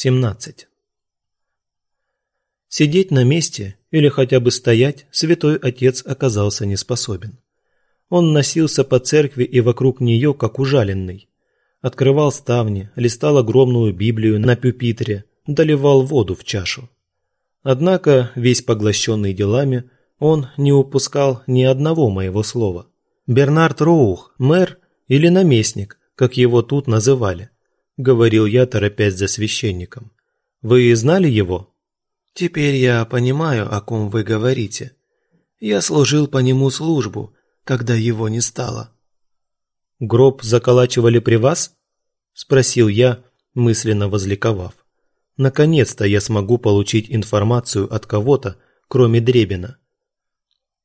17. Сидеть на месте или хотя бы стоять святой отец оказался не способен. Он носился по церкви и вокруг нее, как ужаленный. Открывал ставни, листал огромную Библию на пюпитре, доливал воду в чашу. Однако, весь поглощенный делами, он не упускал ни одного моего слова. Бернард Роух, мэр или наместник, как его тут называли, говорил я, торопясь за священником. Вы знали его? Теперь я понимаю, о ком вы говорите. Я служил по нему службу, когда его не стало. Гроб заколачивали при вас? спросил я, мысленно возликовав. Наконец-то я смогу получить информацию от кого-то, кроме Дребина.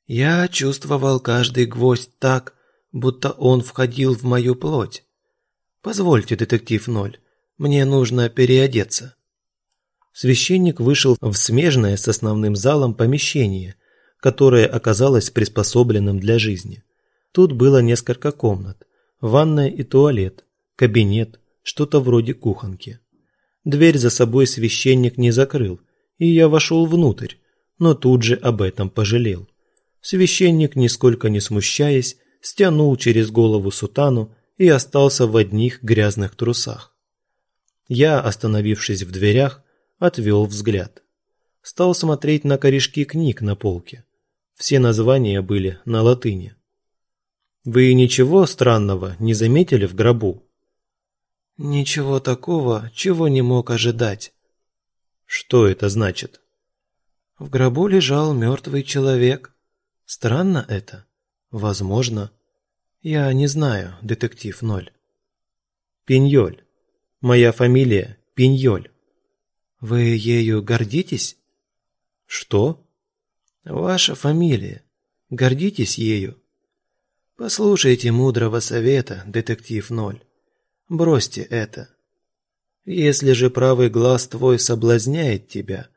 Я чувствовал каждый гвоздь так, будто он входил в мою плоть. Позвольте, детектив Ноль, мне нужно переодеться. Священник вышел в смежное с основным залом помещение, которое оказалось приспособленным для жизни. Тут было несколько комнат: ванная и туалет, кабинет, что-то вроде кухонки. Дверь за собой священник не закрыл, и я вошел внутрь, но тут же об этом пожалел. Священник, нисколько не смущаясь, стянул через голову сутану и остался в одних грязных трусах. Я, остановившись в дверях, отвел взгляд. Стал смотреть на корешки книг на полке. Все названия были на латыни. Вы ничего странного не заметили в гробу? Ничего такого, чего не мог ожидать. Что это значит? В гробу лежал мертвый человек. Странно это? Возможно. Я не знаю, детектив Ноль. Пиньоль. Моя фамилия Пиньоль. Вы ею гордитесь? Что? Ваша фамилия. Гордитесь ею? Послушайте мудрого совета, детектив Ноль. Бросьте это. Если же правый глаз твой соблазняет тебя,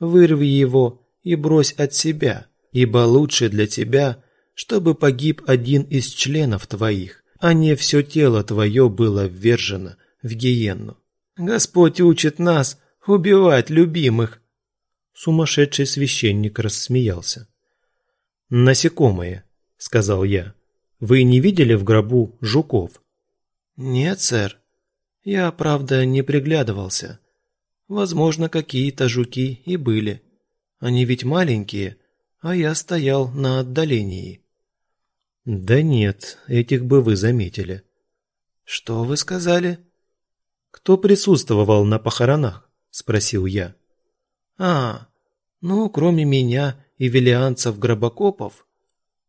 вырви его и брось от себя, ибо лучше для тебя, чтобы погиб один из членов твоих, а не все тело твое было ввержено в гиенну. Господь учит нас убивать любимых. Сумасшедший священник рассмеялся. Насекомые, сказал я. Вы не видели в гробу жуков? Нет, сэр. Я, правда, не приглядывался. Возможно, какие-то жуки и были. Они ведь маленькие, а я стоял на отдалении. Да нет, этих бы вы заметили. Что вы сказали? Кто присутствовал на похоронах? спросил я. А, ну, кроме меня и велианцев гробокопов,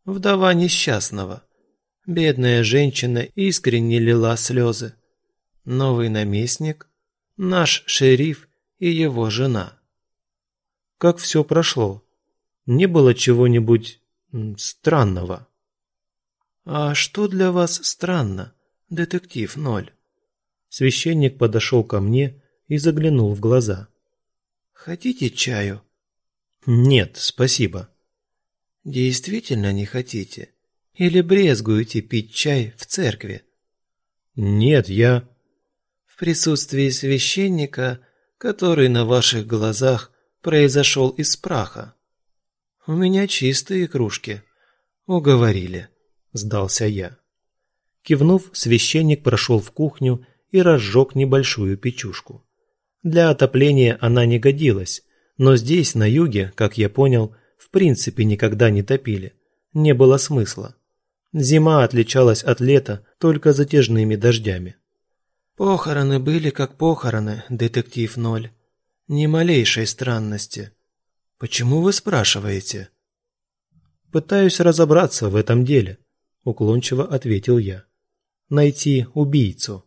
вдова несчастного. Бедная женщина искренне лила слезы. Новый наместник, наш шериф и его жена. Как все прошло? Не было чего-нибудь странного? А что для вас странно, детектив Ноль? Священник подошел ко мне и заглянул в глаза. Хотите чаю? Нет, спасибо. Действительно не хотите? Или брезгуете пить чай в церкви? Нет, я в присутствии священника, который на ваших глазах произошел из праха. У меня чистые кружки. Уговорили, сдался я. Кивнув, священник прошел в кухню и разжег небольшую печушку. Для отопления она не годилась, но здесь, на юге, как я понял, в принципе никогда не топили. Не было смысла. Зима отличалась от лета только затяжными дождями. Похороны были как похороны, детектив Ноль. Ни малейшей странности. Почему вы спрашиваете? Пытаюсь разобраться в этом деле, уклончиво ответил я. Найти убийцу.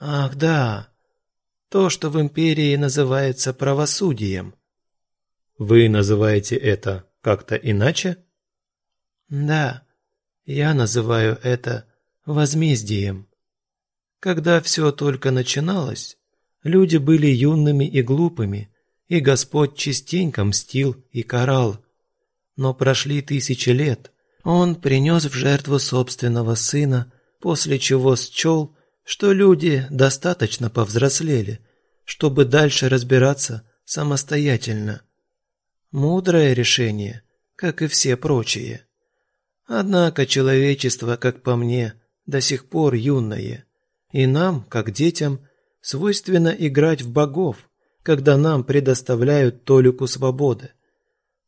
Ах, да. То, что в империи называется правосудием. Вы называете это как-то иначе? Да. Я называю это возмездием. Когда все только начиналось, люди были юными и глупыми, и Господь частенько мстил и карал. Но прошли тысячи лет, Он принес в жертву собственного сына, после чего счел, что люди достаточно повзрослели, чтобы дальше разбираться самостоятельно. Мудрое решение, как и все прочие. Однако человечество, как по мне, до сих пор юное, и нам, как детям, свойственно играть в богов, когда нам предоставляют толику свободы.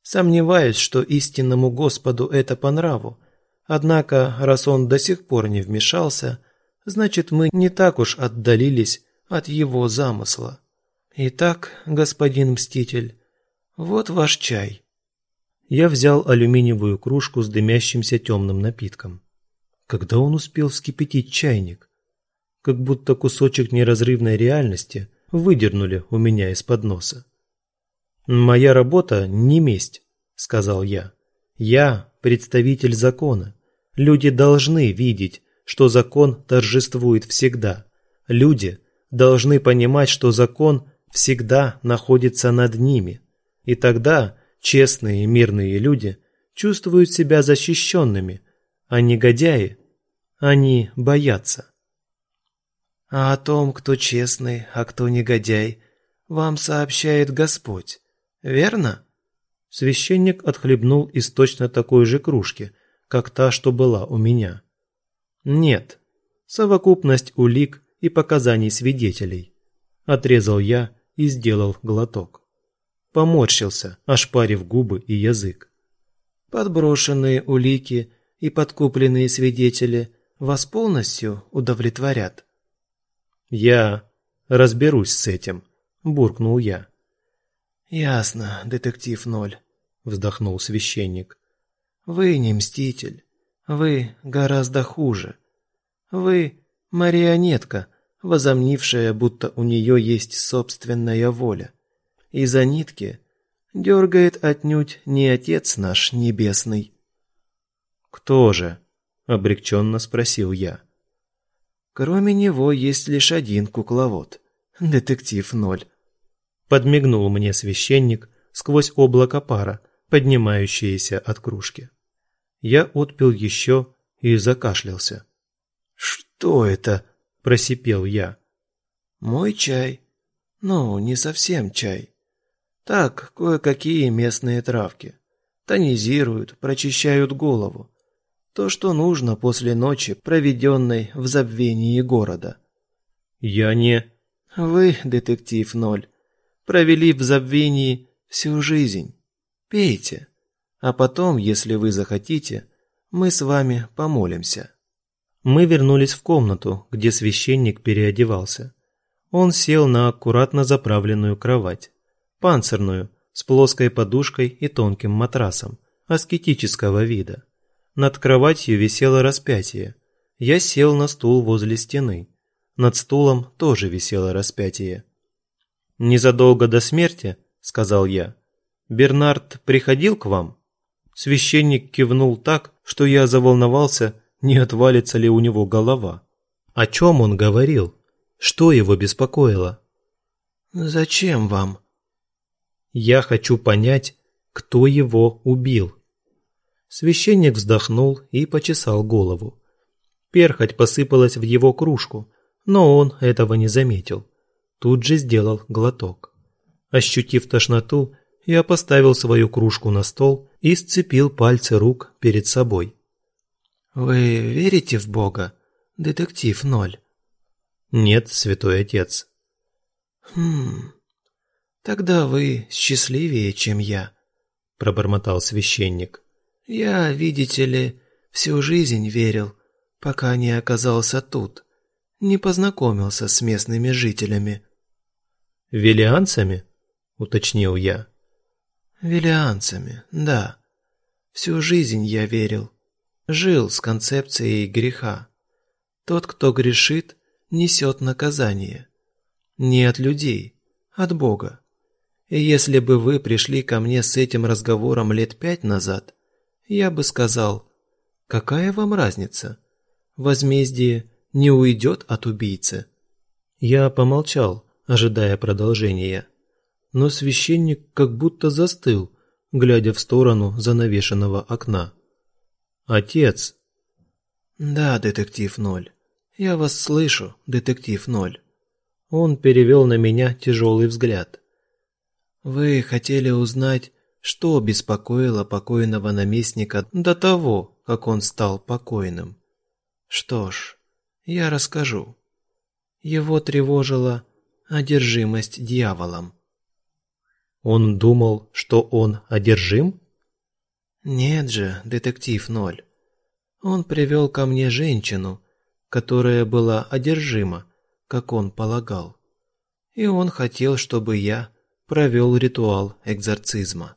Сомневаюсь, что истинному Господу это по нраву, однако, раз он до сих пор не вмешался, значит мы не так уж отдалились от его замысла. Итак, господин мститель, вот ваш чай. Я взял алюминиевую кружку с дымящимся темным напитком. Когда он успел вскипятить чайник? Как будто кусочек неразрывной реальности выдернули у меня из-под носа. «Моя работа не месть», — сказал я. «Я представитель закона. Люди должны видеть, что закон торжествует всегда. Люди должны понимать, что закон всегда находится над ними. И тогда честные мирные люди чувствуют себя защищенными, а негодяи, они боятся. А о том, кто честный, а кто негодяй, вам сообщает Господь, верно? Священник отхлебнул из точно такой же кружки, как та, что была у меня. Нет, совокупность улик и показаний свидетелей. Отрезал я и сделал глоток поморщился, ошпарив губы и язык. Подброшенные улики и подкупленные свидетели вас полностью удовлетворят. Я разберусь с этим, буркнул я. Ясно, детектив Ноль, вздохнул священник. Вы не мститель, вы гораздо хуже. Вы марионетка, возомнившая, будто у нее есть собственная воля и за нитки дергает отнюдь не Отец наш Небесный. «Кто же?» – обреченно спросил я. «Кроме него есть лишь один кукловод, детектив Ноль». Подмигнул мне священник сквозь облако пара, поднимающееся от кружки. Я отпил еще и закашлялся. «Что это?» – просипел я. «Мой чай. Ну, не совсем чай. Так, кое-какие местные травки. Тонизируют, прочищают голову. То, что нужно после ночи, проведенной в забвении города. Я не... Вы, детектив Ноль, провели в забвении всю жизнь. Пейте. А потом, если вы захотите, мы с вами помолимся. Мы вернулись в комнату, где священник переодевался. Он сел на аккуратно заправленную кровать панцирную, с плоской подушкой и тонким матрасом, аскетического вида. Над кроватью висело распятие. Я сел на стул возле стены. Над стулом тоже висело распятие. «Незадолго до смерти, — сказал я, — Бернард приходил к вам?» Священник кивнул так, что я заволновался, не отвалится ли у него голова. О чем он говорил? Что его беспокоило? «Зачем вам?» Я хочу понять, кто его убил. Священник вздохнул и почесал голову. Перхоть посыпалась в его кружку, но он этого не заметил. Тут же сделал глоток. Ощутив тошноту, я поставил свою кружку на стол и сцепил пальцы рук перед собой. «Вы верите в Бога, детектив Ноль?» «Нет, святой отец». «Хм, Тогда вы счастливее, чем я, пробормотал священник. Я, видите ли, всю жизнь верил, пока не оказался тут, не познакомился с местными жителями. Велианцами, уточнил я. Велианцами, да. Всю жизнь я верил, жил с концепцией греха. Тот, кто грешит, несет наказание. Не от людей, от Бога. И если бы вы пришли ко мне с этим разговором лет пять назад, я бы сказал, какая вам разница? Возмездие не уйдет от убийцы. Я помолчал, ожидая продолжения. Но священник как будто застыл, глядя в сторону занавешенного окна. Отец. Да, детектив Ноль. Я вас слышу, детектив Ноль. Он перевел на меня тяжелый взгляд. Вы хотели узнать, что беспокоило покойного наместника до того, как он стал покойным. Что ж, я расскажу. Его тревожила одержимость дьяволом. Он думал, что он одержим? Нет же, детектив Ноль. Он привел ко мне женщину, которая была одержима, как он полагал. И он хотел, чтобы я провел ритуал экзорцизма.